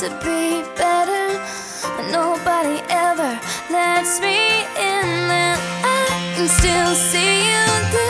to be better, but nobody ever lets me in. And I can still see you.